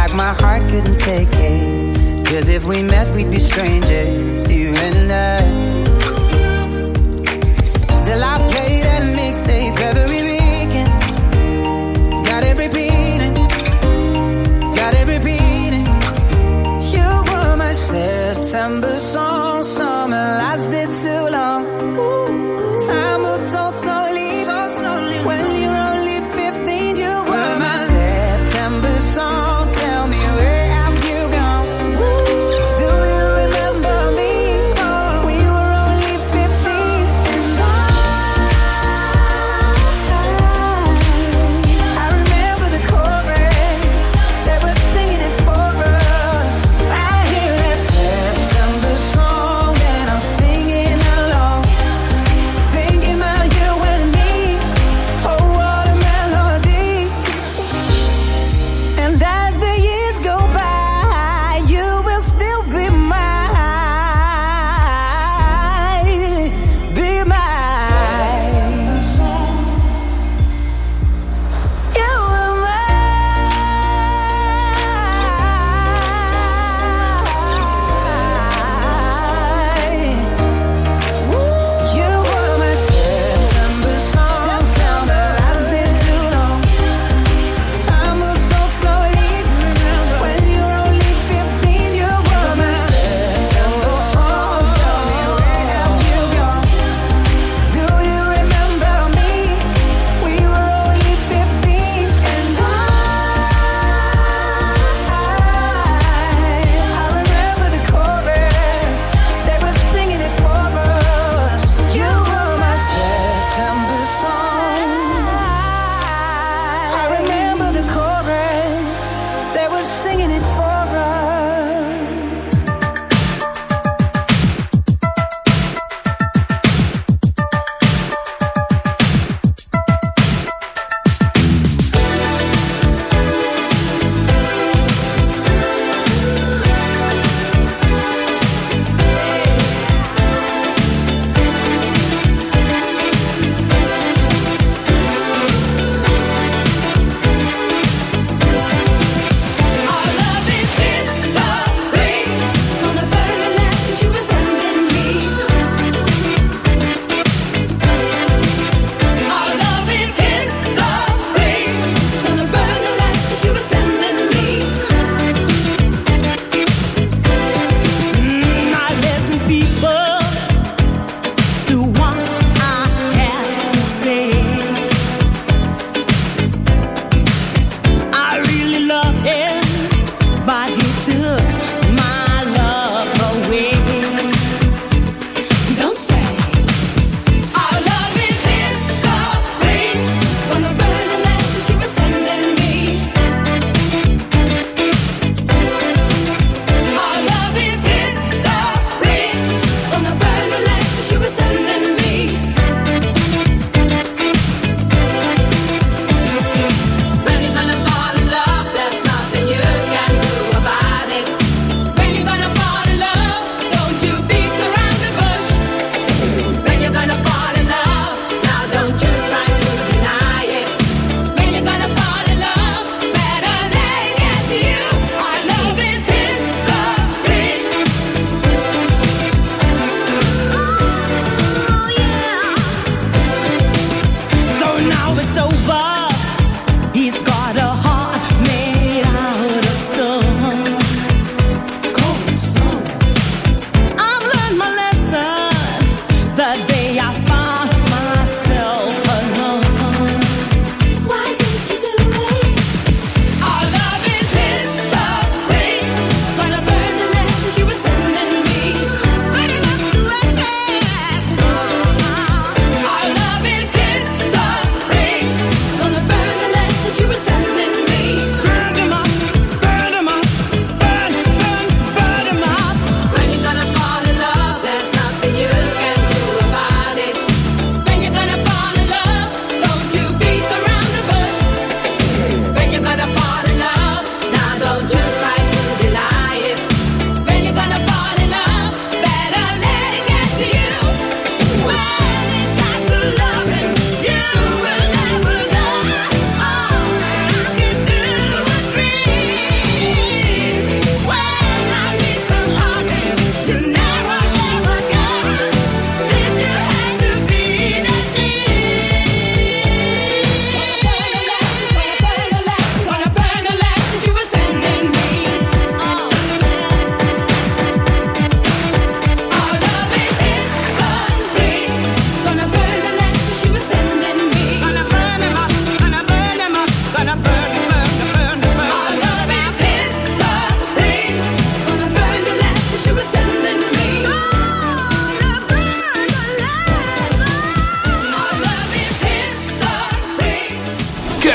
like my heart couldn't take it. Cause if we met, we'd be strangers, you and I. Still, I play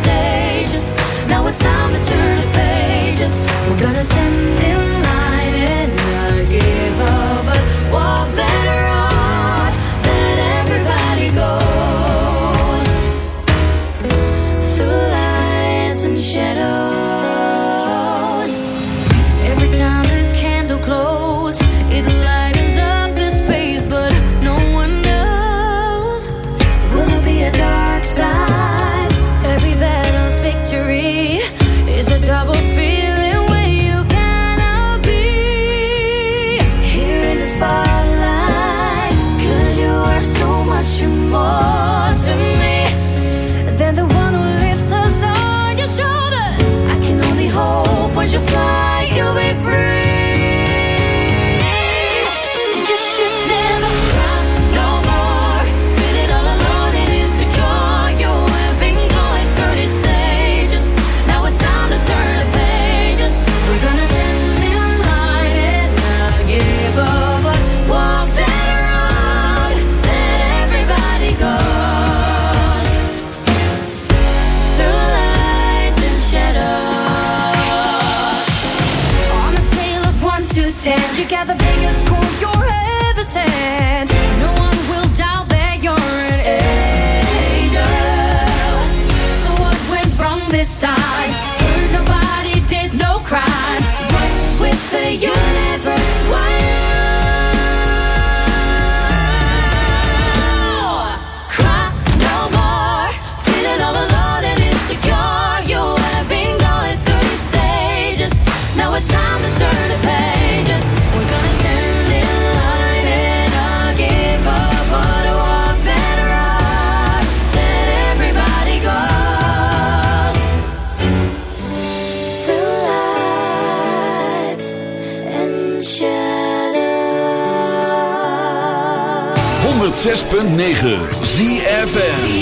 stages. Now it's time to turn the pages. We're gonna 106.9 ZFN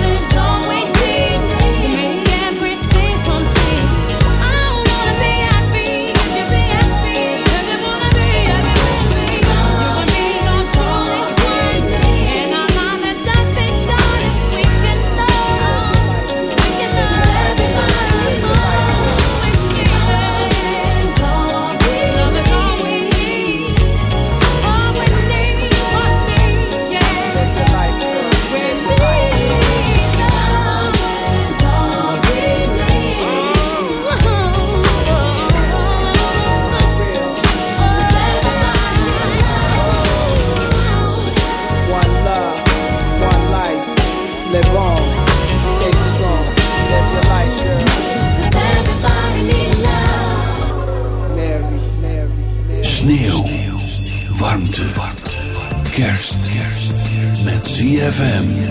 ZFM.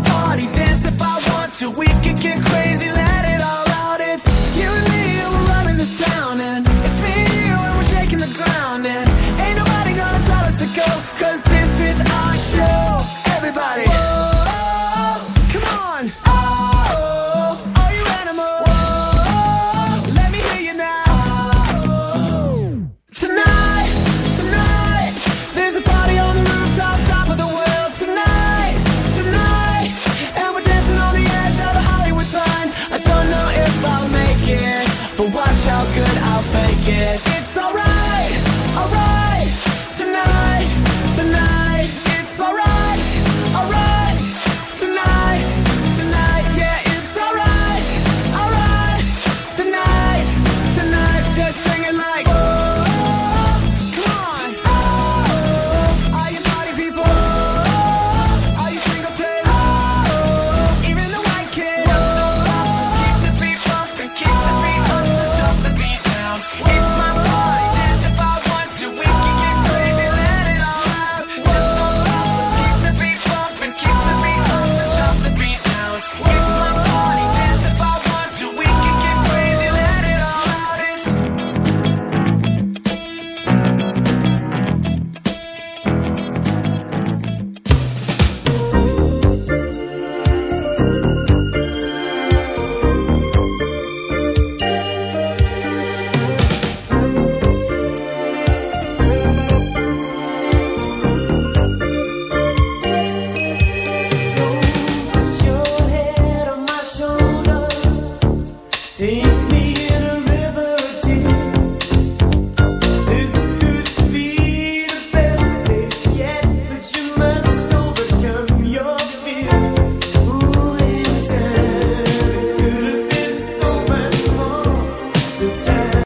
party, dance if I want to. We can get crazy.